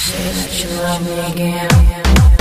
Say that you love me again.